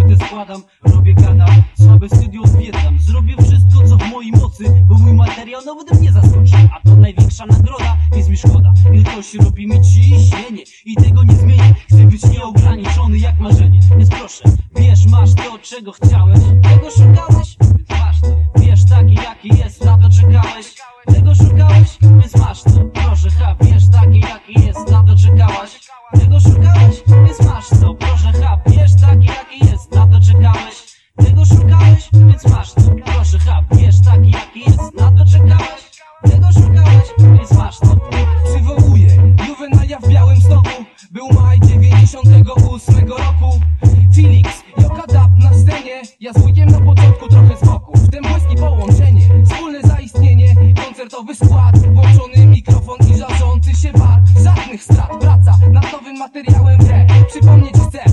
płytę składam, robię gadam, słabe studio odwiedzam. Zrobię wszystko co w mojej mocy, bo mój materiał nawet mnie zaskoczy. A to największa nagroda, jest mi szkoda. Wielkości robi mi ciśnienie i tego nie zmienię. Chcę być nieograniczony jak marzenie, więc proszę Wiesz, masz to czego chciałeś, tego szukałeś, więc masz to. Wiesz taki jaki jest, na to czekałeś, tego szukałeś, więc masz to. Proszę, ha, wiesz taki jaki jest. Juvenalia w białym stoku. Był maj 98 roku. Felix, Jokadap na scenie. Ja z wujkiem na początku trochę z boku. Wtem błyski połączenie. Wspólne zaistnienie. Koncertowy skład. Włączony mikrofon i żarzący się bar Żadnych strat, praca nad nowym materiałem w Przypomnieć chcę,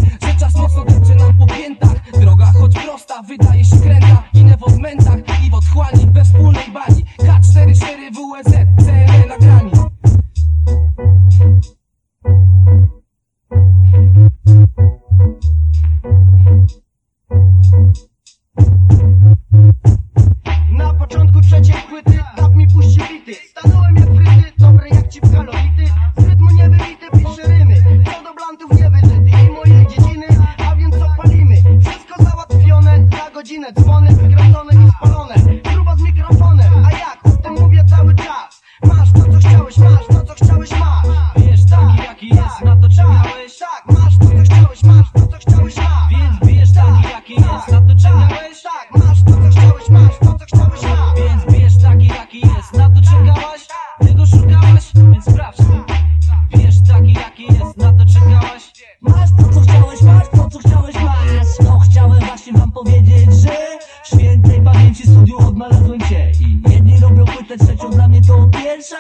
godzinę dzwony wykręcone i spalone. Próba z mikrofonem A jak? O tym mówię cały czas. Masz to co chciałeś, masz to co chciałeś, masz. Wiesz, taki jaki jest, na to czekałeś Tak, masz to co chciałeś, masz to co chciałeś, masz. Więc wiesz, taki jaki jest, na to czekałeś Tak, masz to co chciałeś, masz to co chciałeś, masz. Więc wiesz, taki jaki jest, na to czekałaś Tego szukałaś, więc sprawdź. To Wiesz, taki jaki jest, na to czekałaś Masz to co chciałeś, masz to co chciałeś, masz. No chciałem właśnie wam powiedzieć, pamięci studiu odnalazłem cię I jedni robią płytę trzecią, dla mnie to pierwsza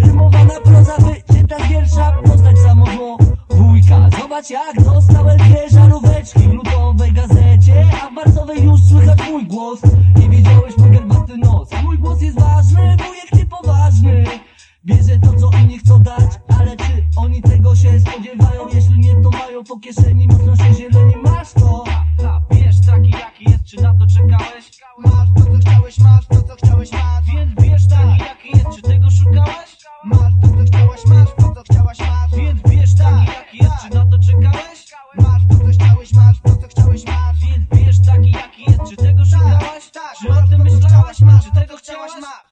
Rymowana proza wycięta z wiersza. Postać samozło wujka Zobacz jak dostałem dwie żaróweczki W lutowej gazecie, a w marcowej już słychać mój głos. Nie wiedziałeś mój garbaty nos. Mój głos jest ważny, wujek ty poważny. Bierze to co inni chcą dać Ale czy oni tego się spodziewają? Jeśli nie to mają po kieszeni Mocno się zieleni czy tak, o tym myślałaś, masz czy tego chciałaś, masz